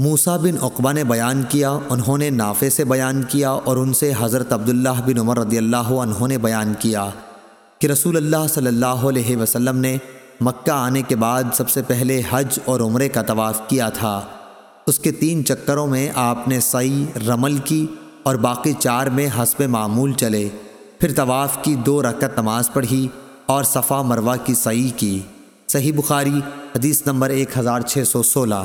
موسا بن عقبہ نے بیان کیا، انہوں نے نافع سے بیان کیا اور ان سے حضرت عبداللہ بن عمر رضی اللہ عنہ نے بیان کیا کہ رسول اللہ صلی اللہ علیہ وسلم نے مکہ آنے کے بعد سب سے پہلے حج اور عمرے کا طواف کیا تھا۔ اس کے تین چکروں میں آپ نے سعی، رمل کی اور باقی چار میں حسب معمول چلے۔ پھر طواف کی دو رکعت نماز پڑھی اور صفا مروہ کی سعی کی۔ صحیح بخاری، حدیث نمبر ایک ہزار چھ سو سولہ۔